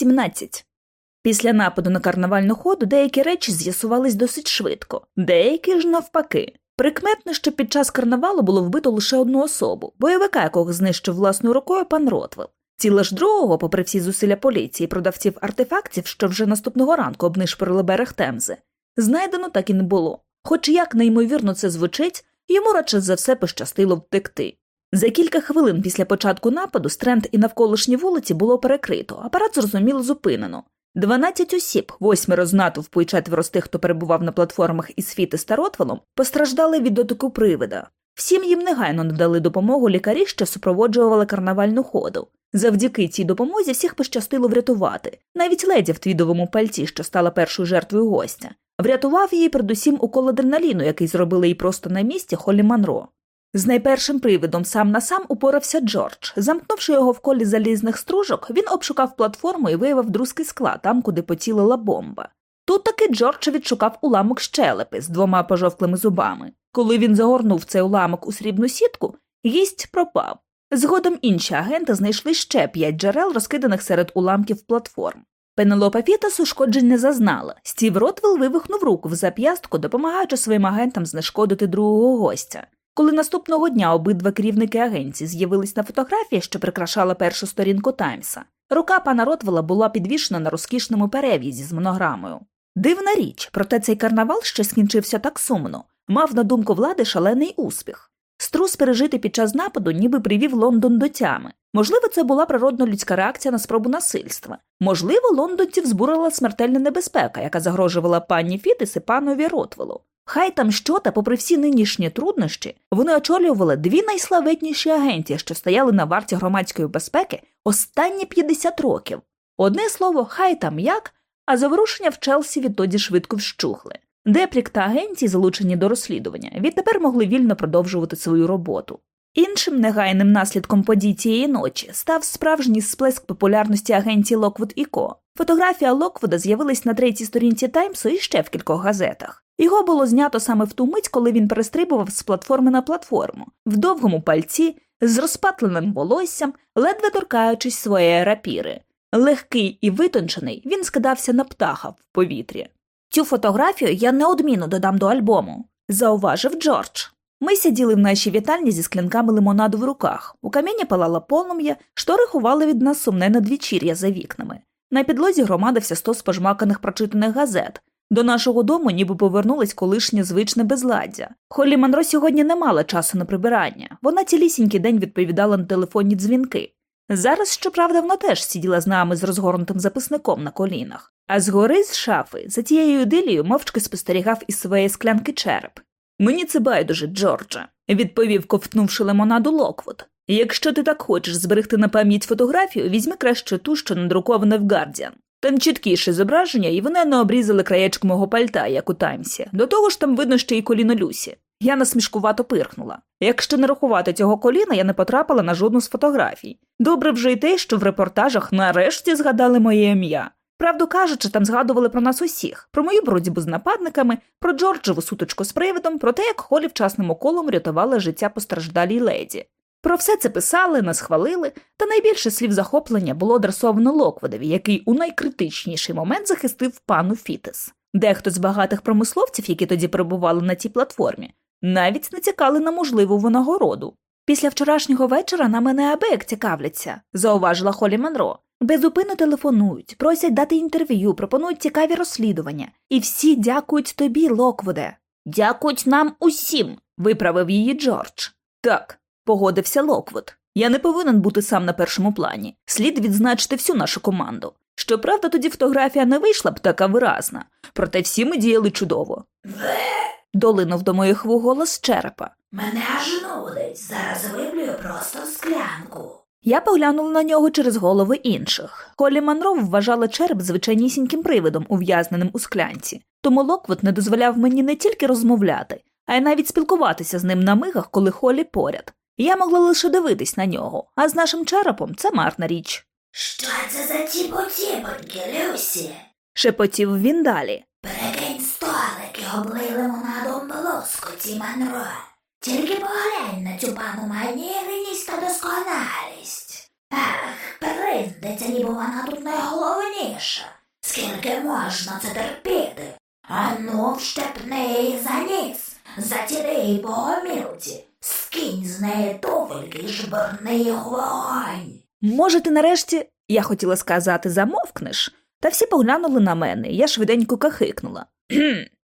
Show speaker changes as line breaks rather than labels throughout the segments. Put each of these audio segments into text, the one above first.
17. Після нападу на карнавальну ходу деякі речі з'ясувались досить швидко, деякі ж навпаки. Прикметно, що під час карнавалу було вбито лише одну особу, бойовика, якого знищив власною рукою пан Ротвел. Тіла ж другого, попри всі зусилля поліції, продавців артефактів, що вже наступного ранку обнишпорили берег Темзи, знайдено так і не було. Хоч як неймовірно це звучить, йому радше за все пощастило втекти. За кілька хвилин після початку нападу стренд і навколишні вулиці було перекрито, апарат зрозуміло зупинено. Дванадцять осіб, восьмеро з натовпу і четверо з тих, хто перебував на платформах із Фіти з Таротвелом, постраждали від дотику привида. Всім їм негайно надали допомогу лікарі, що супроводжували карнавальну ходу. Завдяки цій допомозі всіх пощастило врятувати, навіть леді в твідовому пальці, що стала першою жертвою гостя. Врятував її передусім укол адреналіну, який зробили їй просто на місці Холі Манро. З найпершим привидом сам на сам упорався Джордж. Замкнувши його в колі залізних стружок, він обшукав платформу і виявив друзький склад, там, куди поцілила бомба. Тут таки Джордж відшукав уламок щелепи з двома пожовклими зубами. Коли він загорнув цей уламок у срібну сітку, гість пропав. Згодом інші агенти знайшли ще п'ять джерел, розкиданих серед уламків платформ. Пенелопа Фітас ушкоджень не зазнала. Стів Ротвелл вивихнув руку в зап'ястку, допомагаючи своїм агентам знешкодити другого гостя. Коли наступного дня обидва керівники агенції з'явились на фотографії, що прикрашала першу сторінку Таймса, рука пана Ротвела була підвішена на розкішному перев'язі з монограмою. Дивна річ, проте цей карнавал, що скінчився так сумно, мав на думку влади шалений успіх. Струс пережити під час нападу ніби привів Лондон до тями. Можливо, це була природно людська реакція на спробу насильства. Можливо, лондонців збурила смертельна небезпека, яка загрожувала пані Фітис і панові Ротвелу. Хай там що, та, попри всі нинішні труднощі, вони очолювали дві найславетніші агенції, що стояли на варті громадської безпеки останні 50 років. Одне слово, хай там як, а заворушення в Челсі відтоді швидко вщухли. ДЕПРІК та агенції, залучені до розслідування, відтепер могли вільно продовжувати свою роботу. Іншим негайним наслідком подій цієї ночі став справжній сплеск популярності агенції Локвуд і Ко. Фотографія Локвуда з'явилась на третій сторінці Таймсу і ще в кількох газетах. Його було знято саме в ту мить, коли він перестрибував з платформи на платформу, в довгому пальті, з розпатленим волоссям, ледве торкаючись своєї рапіри. Легкий і витончений, він скидався на птаха в повітрі. Цю фотографію я неодмінно додам до альбому, зауважив Джордж. Ми сиділи в нашій вітальні зі склянками лимонаду в руках. У каміні палала полум'я, штори ховали від нас сумне надвічір'я за вікнами. На підлозі громадився сто спожмаканих прочитаних газет. До нашого дому ніби повернулось колишнє звичне безладдя. Холі Манро сьогодні не мала часу на прибирання. Вона цілісінький день відповідала на телефонні дзвінки. Зараз, щоправда, вона теж сиділа з нами з розгорнутим записником на колінах, а згори з шафи за тією ідилією мовчки спостерігав із своєї склянки череп. Мені це байдуже, Джордже, відповів, ковтнувши лимонаду Локвуд. Якщо ти так хочеш зберегти на пам'ять фотографію, візьми краще ту, що надрукована в Гардіан. Там чіткіше зображення, і вони не обрізали краєчок мого пальта, як у Таймсі. До того ж там видно ще й коліно Люсі. Я насмішкувато пирхнула. Якщо не рахувати цього коліна, я не потрапила на жодну з фотографій. Добре вже й те, що в репортажах нарешті згадали моє ім'я. Правду кажучи, там згадували про нас усіх, про мою боротьбу з нападниками, про Джорджеву сутичку з привидом, про те, як Холі вчасним уколом рятувала життя постраждалій леді. Про все це писали, нас хвалили, та найбільше слів захоплення було адресовано Локводові, який у найкритичніший момент захистив пану Фітес. Дехто з багатих промисловців, які тоді перебували на цій платформі, навіть натякали на можливу винагороду. Після вчорашнього вечора на мене абек цікавляться, зауважила Холі Монро. Безупинно телефонують, просять дати інтерв'ю, пропонують цікаві розслідування. І всі дякують тобі, Локвуде. Дякують нам усім, виправив її Джордж. Так, погодився Локвуд. Я не повинен бути сам на першому плані. Слід відзначити всю нашу команду. Щоправда, тоді фотографія не вийшла б така виразна, проте всі ми діяли чудово.
Ве,
Долинув до моїх вух голос черепа.
мене аж нудить. Зараз виплюю просто в склянку.
Я поглянула на нього через голови інших. Холі Манро вважала череп звичайнісіньким привидом, ув'язненим у склянці, тому Локвуд не дозволяв мені не тільки розмовляти, а й навіть спілкуватися з ним на мигах, коли Холі поряд. Я могла лише дивитись на нього, а з нашим черепом це марна річ.
Що це за тіпотіпоньки, Люсі?
Шепотів він далі.
Перекинь столик і облий лимонадом полоскоті Манро. Тільки поглянь на цю пану манірність та досконалість. Ех, приндиться, ніби вона тут найголовніша. Скільки можна це терпіти? Ану, вщепни її за ніс, затіри її по гомілці, скинь з неї туфельки і жбурни їх вогонь.
Може, ти нарешті, я хотіла сказати, замовкнеш, та всі поглянули на мене, я швиденько кахикнула.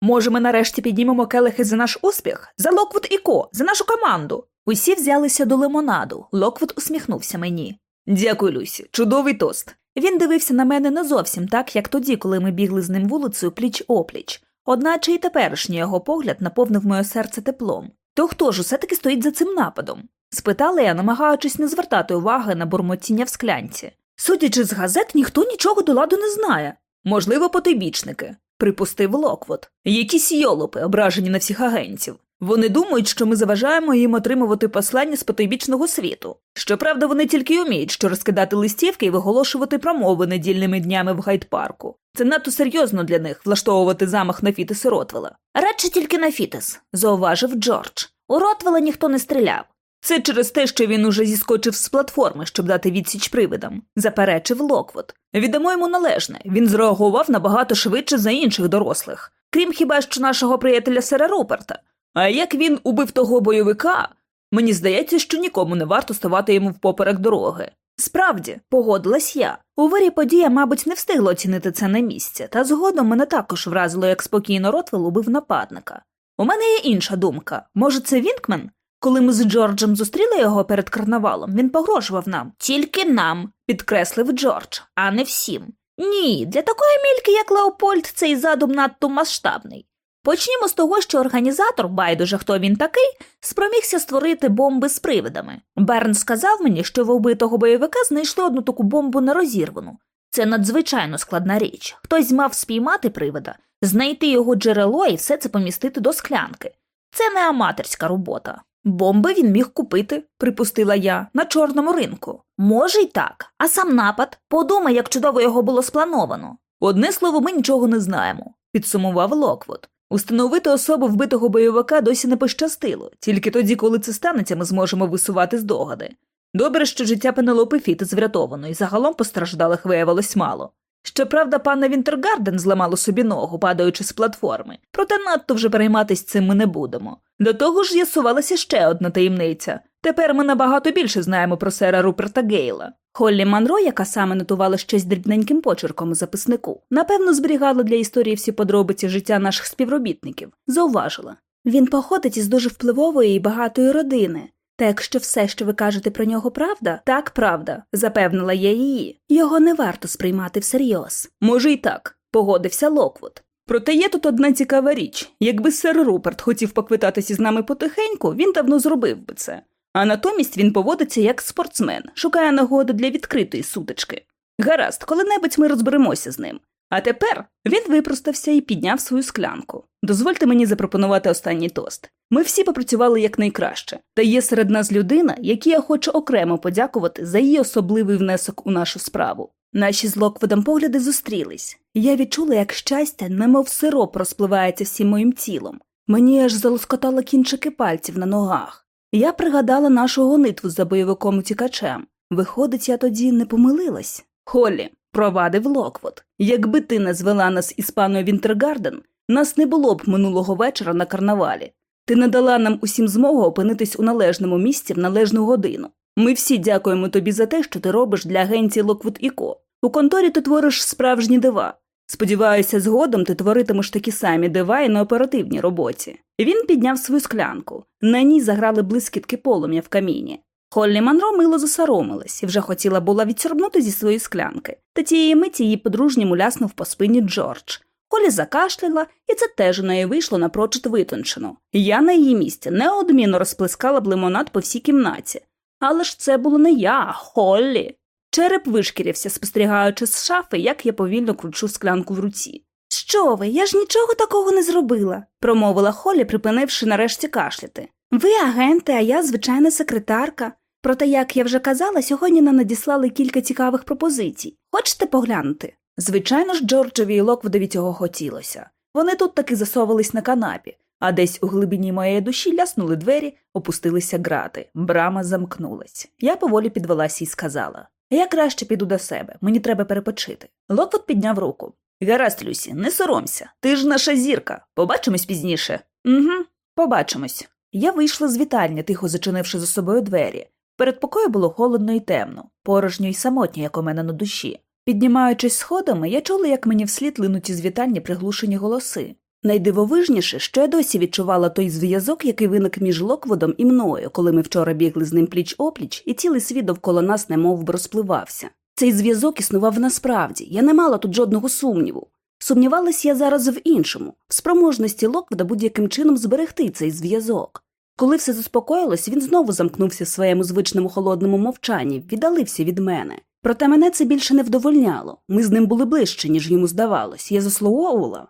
«Кхм, Може, ми нарешті піднімемо келихи за наш успіх? За Локвуд і Ко, за нашу команду. Усі взялися до лимонаду. Локвуд усміхнувся мені. Дякую, Люсі, чудовий тост. Він дивився на мене не зовсім так, як тоді, коли ми бігли з ним вулицею пліч опліч. Одначе і теперішній його погляд наповнив моє серце теплом. То хто ж усе таки стоїть за цим нападом? спитала я, намагаючись не звертати уваги на бурмотіння в склянці. Судячи з газет, ніхто нічого до ладу не знає. Можливо, потойбічники, припустив Локвуд. Якісь йолопи, ображені на всіх агентів. Вони думають, що ми заважаємо їм отримувати послання з потойбічного світу. Щоправда, вони тільки й уміють, що розкидати листівки і виголошувати промови недільними днями в Гайд-парку. Це надто серйозно для них влаштовувати замах на Фітес і Ротвела. Радше тільки на Фітес, зауважив Джордж. У Ротвела ніхто не стріляв. Це через те, що він уже зіскочив з платформи, щоб дати відсіч привидам, заперечив Локвот. Віддамо йому належне, він зреагував набагато швидше за інших дорослих, крім хіба що нашого приятеля Сера Руперта. А як він убив того бойовика, мені здається, що нікому не варто ставати йому впоперек дороги. Справді, погодилась я. У вирі подія, мабуть, не встигла оцінити це на місці, та згодом мене також вразило, як спокійно Ротвел убив нападника. У мене є інша думка. Може, це Вінкмен? Коли ми з Джорджем зустріли його перед карнавалом, він погрожував нам. Тільки нам, підкреслив Джордж, а не всім. Ні, для такої кільки, як Леопольд, цей задум надто масштабний. Почнімо з того, що організатор, байдуже хто він такий, спромігся створити бомби з привидами. Берн сказав мені, що в убитого бойовика знайшли одну таку бомбу нерозірвану. Це надзвичайно складна річ. Хтось мав спіймати привида, знайти його джерело і все це помістити до склянки. Це не аматорська робота. Бомби він міг купити, припустила я, на чорному ринку. Може й так, а сам напад, подумай, як чудово його було сплановано. Одне слово, ми нічого не знаємо, підсумував Локвуд. Установити особу вбитого бойовика досі не пощастило, тільки тоді, коли це станеться, ми зможемо висувати здогади. Добре, що життя Пенелопи Фітес врятовано, і загалом постраждалих виявилось мало. Щоправда, панна Вінтергарден зламала собі ногу, падаючи з платформи, проте надто вже перейматись цим ми не будемо. До того ж з'ясувалася ще одна таємниця. Тепер ми набагато більше знаємо про сера Руперта Гейла. Холлі Манро, яка саме нотувала щось дрібненьким почерком у записнику, напевно, зберігала для історії всі подробиці життя наших співробітників, зауважила. Він походить із дуже впливової і багатої родини. Та якщо все, що ви кажете про нього, правда, так правда, запевнила я її. Його не варто сприймати всерйоз. Може, й так, погодився Локвуд. Проте є тут одна цікава річ якби сер Руперт хотів поквитатися з нами потихеньку, він давно зробив би це. А натомість він поводиться як спортсмен, шукає нагоди для відкритої сутички. Гаразд, коли-небудь ми розберемося з ним. А тепер він випростався і підняв свою склянку. Дозвольте мені запропонувати останній тост. Ми всі попрацювали якнайкраще, та є серед нас людина, якій я хочу окремо подякувати за її особливий внесок у нашу справу. Наші з Локводом погляди зустрілись, я відчула, як щастя, немов сироп розпливається всім моїм тілом. Мені аж залоскотало кінчики пальців на ногах. Я пригадала нашу гонитву за бойовиком утікачем. Виходить, я тоді не помилилась. Холлі, провадив Локвуд. Якби ти не звела нас із панною Вінтергарден, нас не було б минулого вечора на карнавалі. Ти надала нам усім змогу опинитись у належному місці в належну годину. Ми всі дякуємо тобі за те, що ти робиш для агенції Локвуд і Ко. У конторі ти твориш справжні дива. Сподіваюся, згодом ти творитимеш такі самі дива і на оперативній роботі. Він підняв свою склянку. На ній заграли блискітки полум'я в каміні. Холлі Манро мило засоромилась і вже хотіла була відсорбнути зі своєї склянки, та тієї миті її подружньому ляснув по спині Джордж. Холі закашляла, і це теж у неї вийшло напрочуд витончено. Я на її місці неодмінно розплескала б лимонад по всій кімнаті. Але ж це було не я, Холлі. Череп вишкірився, спостерігаючи з шафи, як я повільно кручу склянку в руці. Що ви, я ж нічого такого не зробила, промовила Холлі, припинивши нарешті кашляти. Ви агенти, а я звичайна секретарка. Проте, як я вже казала, сьогодні нам надіслали кілька цікавих пропозицій. Хочете поглянути? Звичайно ж, Джорджеві і Локвудові цього хотілося. Вони тут таки засовувались на канапі, А десь у глибині моєї душі ляснули двері, опустилися грати. Брама замкнулась. Я поволі підвелася і сказала Я краще піду до себе, мені треба перепочити. Локвуд підняв руку. Гаразд, Люсі, не соромся. Ти ж наша зірка. Побачимось пізніше. Угу, побачимось. Я вийшла з вітальні, тихо зачинивши за собою двері. Перед покою було холодно і темно, порожньо й самотньо, як у мене на душі. Піднімаючись сходами, я чула, як мені вслід линуть із приглушені голоси. Найдивовижніше, що я досі відчувала той зв'язок, який виник між Локводом і мною, коли ми вчора бігли з ним пліч опліч, і цілий світ довкола нас немов би розпливався. Цей зв'язок існував насправді, я не мала тут жодного сумніву. Сумнівалась я зараз в іншому, в спроможності Локвода будь-яким чином зберегти цей зв'язок. Коли все заспокоїлось, він знову замкнувся в своєму звичному холодному мовчанні, віддалився від мене. Проте мене це більше не вдовольняло. Ми з ним були ближче, ніж йому здавалось. Я заслуговувала.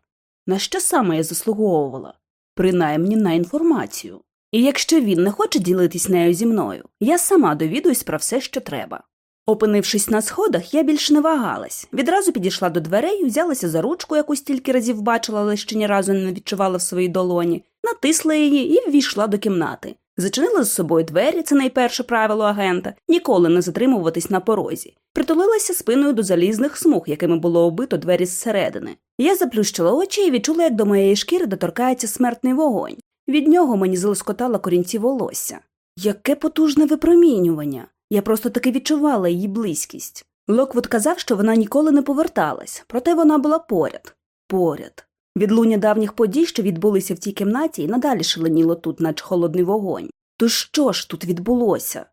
На що саме я заслуговувала? Принаймні на інформацію. І якщо він не хоче ділитись нею зі мною, я сама довідуюсь про все, що треба. Опинившись на сходах, я більш не вагалась. Відразу підійшла до дверей, взялася за ручку, яку стільки разів бачила, але ще ні разу не відчувала в своїй долоні, натисла її і ввійшла до кімнати. Зачинила з собою двері, це найперше правило агента, ніколи не затримуватись на порозі. Притулилася спиною до залізних смуг, якими було обито двері зсередини. Я заплющила очі і відчула, як до моєї шкіри доторкається смертний вогонь. Від нього мені залоскотала корінці волосся. Яке потужне випромінювання! Я просто таки відчувала її близькість. Локвуд казав, що вона ніколи не поверталась, проте вона була поряд. Поряд. Відлуння давніх подій, що відбулися в тій кімнаті, і надалі шаленіло тут, наче холодний вогонь. То що ж тут відбулося?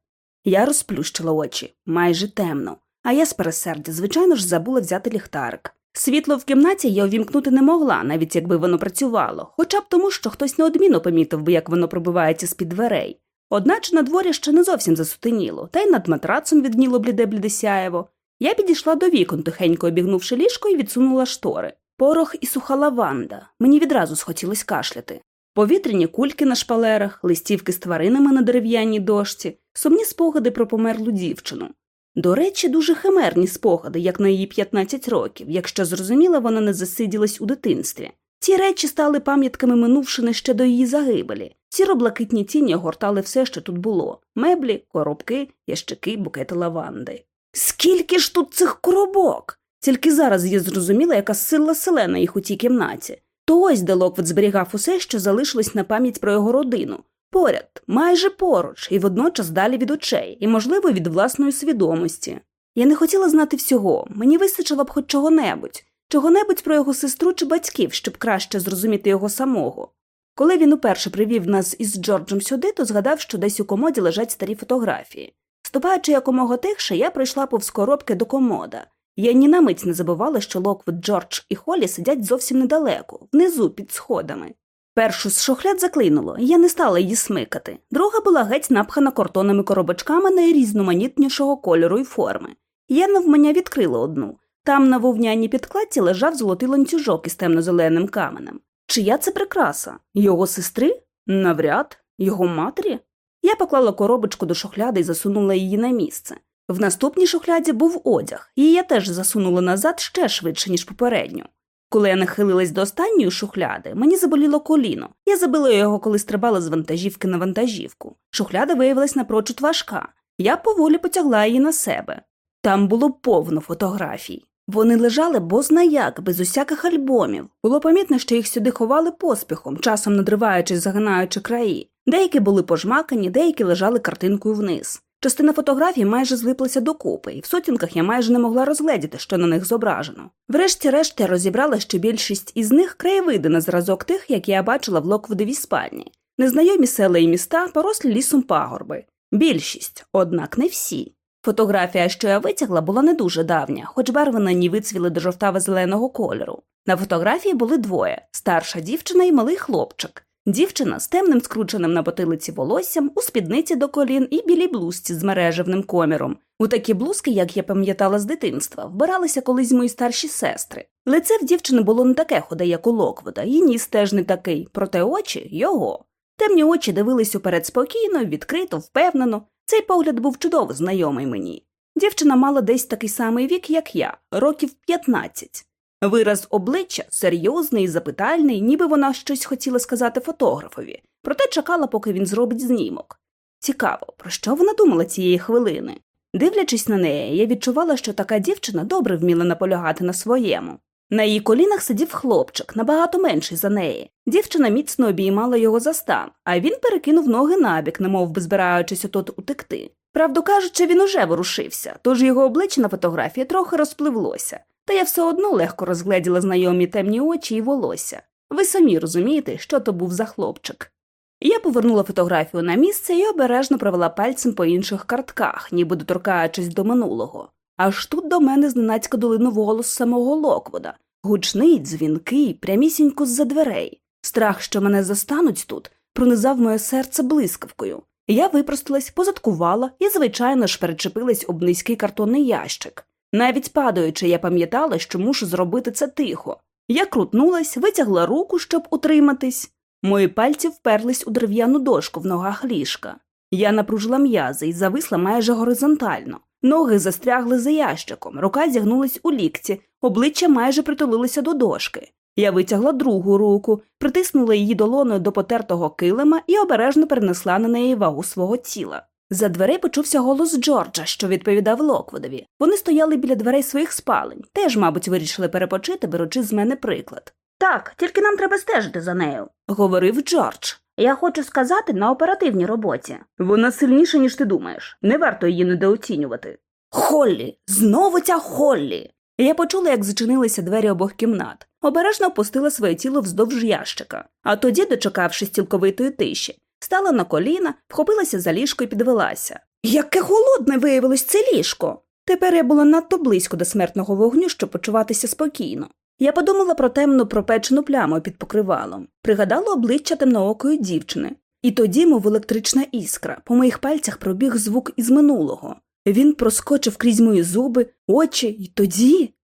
Я розплющила очі майже темно, а я з пересердя, звичайно ж, забула взяти ліхтарик. Світло в кімнаті я увімкнути не могла, навіть якби воно працювало, хоча б тому, що хтось неодмінно помітив би, як воно пробивається з під дверей. Одначе на дворі ще не зовсім засутеніло, та й над матрацом відніло бліде бліде сяєво. Я підійшла до вікон, тихенько обігнувши ліжко і відсунула штори. Порох і суха лаванда. Мені відразу схотілось кашляти. Повітряні кульки на шпалерах, листівки з тваринами на дерев'яній дошці, сумні спогади про померлу дівчину. До речі, дуже химерні спогади, як на її 15 років, якщо зрозуміла, вона не засиділась у дитинстві. Ці речі стали пам'ятками минувшини ще до її загибелі. Сіро-блакитні тіні огортали все, що тут було меблі, коробки, ящики, букети лаванди. Скільки ж тут цих коробок? Тільки зараз я зрозуміла, яка сила селена їх у тій кімнаті. То ось де Локвіт зберігав усе, що залишилось на пам'ять про його родину. Поряд, майже поруч, і водночас далі від очей, і, можливо, від власної свідомості. Я не хотіла знати всього, мені вистачило б хоч чого-небудь, чого-небудь про його сестру чи батьків, щоб краще зрозуміти його самого. Коли він уперше привів нас із Джорджем сюди, то згадав, що десь у комоді лежать старі фотографії. Ступаючи якомога тихше, я пройшла повз коробки до комода. Я ні на мить не забувала, що Локвуд, Джордж і Холлі сидять зовсім недалеко, внизу під сходами. Першу з шухляд заклинуло, і я не стала її смикати. Друга була геть напхана картонними коробочками найрізноманітнішого кольору і форми. Я навмання відкрила одну. Там на вовняній підкладці лежав золотий ланцюжок із темно-зеленим каменем. Чия це прикраса? Його сестри? Навряд, його матері? Я поклала коробочку до шухляди і засунула її на місце. В наступній шухляді був одяг, її я теж засунула назад ще швидше, ніж попередню. Коли я нахилилась до останньої шухляди, мені заболіло коліно. Я забила його, коли стрибала з вантажівки на вантажівку. Шухляда виявилась напрочуд важка. Я поволі потягла її на себе. Там було повно фотографій. Вони лежали бозна як, без усяких альбомів. Було помітно, що їх сюди ховали поспіхом, часом надриваючись, загинаючи краї. Деякі були пожмакані, деякі лежали картинкою вниз. Частина фотографій майже злиплася докупи, і в сутінках я майже не могла розгледіти, що на них зображено. Врешті-решт я розібрала, що більшість із них краєвиди на зразок тих, які я бачила в Локвудовій спальні. Незнайомі села і міста, порослі лісом пагорби. Більшість, однак не всі. Фотографія, що я витягла, була не дуже давня, хоч барви на ній вицвіли до жовтаво зеленого кольору. На фотографії були двоє старша дівчина і малий хлопчик. Дівчина з темним скрученим на потилиці волоссям, у спідниці до колін і білій блузці з мережевним коміром. У такі блузки, як я пам'ятала з дитинства, вбиралися колись мої старші сестри. Лице в дівчини було не таке ходе, як у Локвода, і ніс теж не такий, проте очі його. Темні очі дивились уперед спокійно, відкрито, впевнено. Цей погляд був чудово знайомий мені. Дівчина мала десь такий самий вік, як я, років 15.
Вираз обличчя серйозний і запитальний, ніби вона щось хотіла сказати фотографові, проте чекала, поки він зробить знімок. Цікаво, про що вона думала цієї хвилини? Дивлячись на неї, я відчувала, що така дівчина добре вміла наполягати на своєму. На її колінах сидів хлопчик, набагато менший за неї. Дівчина міцно обіймала його за стан, а він перекинув ноги набік, немов би збираючись отот утекти. Правду кажучи, він уже ворушився, тож його обличчя на фотографії трохи розпливлося, та я все одно легко розгледіла знайомі темні очі і волосся. Ви самі розумієте, що то був за хлопчик. Я повернула фотографію на місце і обережно провела пальцем по інших картках, ніби доторкаючись до минулого. Аж тут до мене зненацька долинув голос самого Локвода, гучний, дзвінкий, прямісінько з-за дверей. Страх, що мене застануть тут, пронизав моє серце блискавкою. Я випросталась, позадкувала і, звичайно ж, перечепилась об низький картонний ящик. Навіть падаючи, я пам'ятала, що мушу зробити це тихо. Я крутнулась, витягла руку, щоб утриматись. Мої пальці вперлись у дерев'яну дошку в ногах ліжка. Я напружила м'язи і зависла майже горизонтально. Ноги застрягли за ящиком, рука зігнулась у лікці, обличчя майже притулилося до дошки. Я витягла другу руку, притиснула її долоною до потертого килима і обережно перенесла на неї вагу свого тіла. За дверей почувся голос Джорджа, що відповідав Локводові. Вони стояли біля дверей своїх спалень, теж, мабуть, вирішили перепочити, беручи з мене приклад. Так, тільки нам треба стежити за нею, говорив Джордж. Я хочу сказати на оперативній роботі. Вона сильніша, ніж ти думаєш. Не варто її недооцінювати. Холлі, знову ця Холлі. Я почула, як зачинилися двері обох кімнат, обережно опустила своє тіло вздовж ящика, а тоді, дочекавшись цілковитої тиші, стала на коліна, вхопилася за ліжко і підвелася. Яке голодне виявилось це ліжко. Тепер я була надто близько до смертного вогню, щоб почуватися спокійно. Я подумала про темну пропечену пляму під покривалом, пригадала обличчя темноокої дівчини, і тоді, мов електрична іскра, по моїх пальцях пробіг звук із минулого. Він проскочив крізь мої зуби, очі, і тоді.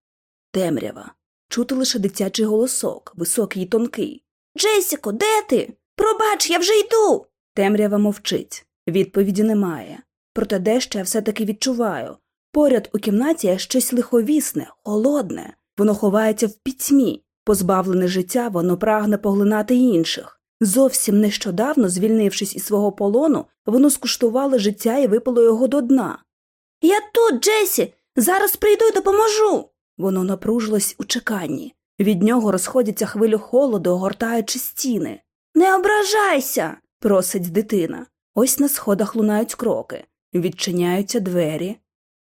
Темрява. Чути лише дитячий голосок, високий і тонкий. Джесіко, де ти? Пробач, я вже йду. Темрява мовчить. Відповіді немає. Проте дещо я все таки відчуваю. Поряд у кімнаті є щось лиховісне, холодне. Воно ховається в пітьмі. Позбавлене життя, воно прагне поглинати інших. Зовсім нещодавно, звільнившись із свого полону, воно скуштувало життя і випало його до дна. Я тут, Джесі, зараз прийду і допоможу. Воно напружилось у чеканні. Від нього розходяться хвилю холоду, огортаючи стіни. Не ображайся, просить дитина. Ось на сходах лунають кроки, відчиняються двері.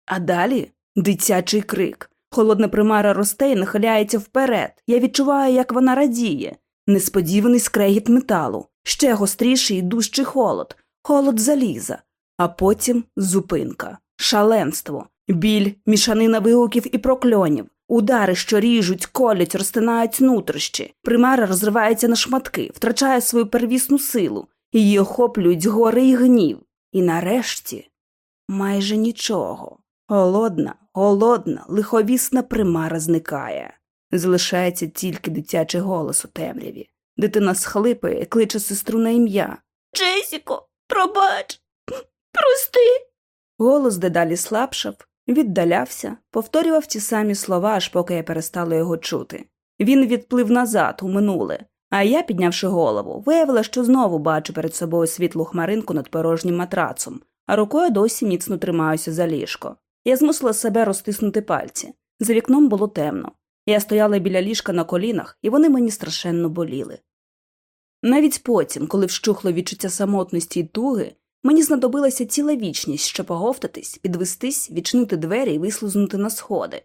А далі дитячий крик. Холодна примара росте і нахиляється вперед. Я відчуваю, як вона радіє. Несподіваний скрегіт металу, ще гостріший і дужчий холод, холод заліза, а потім зупинка, шаленство, біль, мішанина вигуків і прокльонів, удари, що ріжуть, колять, розтинають нутрощі. Примара розривається на шматки, втрачає свою первісну силу, її охоплюють гори і гнів. І нарешті майже нічого. Голодна, голодна, лиховісна примара зникає. Залишається тільки дитячий голос у темряві. Дитина схлипає, кличе сестру на ім'я. Джесіко, пробач, прости. Голос дедалі слабшав, віддалявся, повторював ті самі слова, аж поки я перестала його чути. Він відплив назад, у минуле, а я, піднявши голову, виявила, що знову бачу перед собою світлу хмаринку над порожнім матрацом, а рукою досі міцно тримаюся за ліжко. Я змусила себе розтиснути пальці. За вікном було темно. Я стояла біля ліжка на колінах, і вони мені страшенно боліли. Навіть потім, коли вщухло відчуття самотності й туги, мені знадобилася ціла вічність, щоб поговтатись, підвестись, відчинити двері і вислизнути на сходи.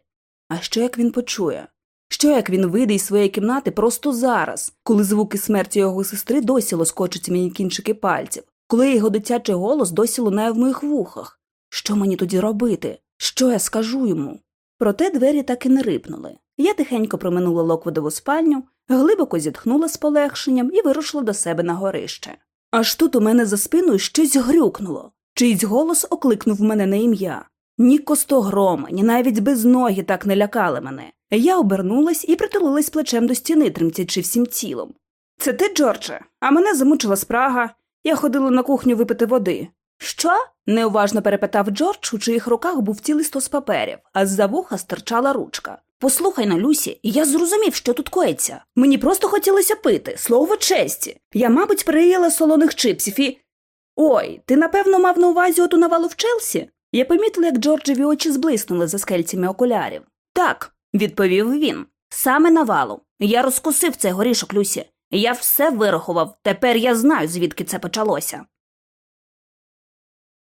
А що як він почує? Що як він вийде із своєї кімнати просто зараз, коли звуки смерті його сестри досі лоскочуть мені кінчики пальців, коли його дитячий голос досі лунає в моїх вухах? Що мені тоді робити? Що я скажу йому? Проте двері так і не рипнули. Я тихенько проминула Локводову спальню, глибоко зітхнула з полегшенням і вирушила до себе на горище. Аж тут у мене за спиною щось грюкнуло. Чийсь голос окликнув мене на ім'я. Ні костогрома, ні навіть без ноги так не лякали мене. Я обернулась і притулилась плечем до стіни, тремтячи всім тілом. Це ти, Джордже? А мене замучила спрага. Я ходила на кухню випити води. Що? неуважно перепитав Джордж, у чиїх руках був цілий стос паперів, а з за вуха стирчала ручка. Послухай на Люсі, я зрозумів, що тут коїться. Мені просто хотілося пити, слово честі. Я, мабуть, переїла солоних чипсів і. Ой, ти напевно мав на увазі оту навалу в Челсі? Я помітила, як Джорджеві очі зблиснули за скельцями окулярів. Так, відповів він. Саме навалу. Я розкусив цей горішок, Люсі. Я все вирахував. Тепер я знаю, звідки це почалося.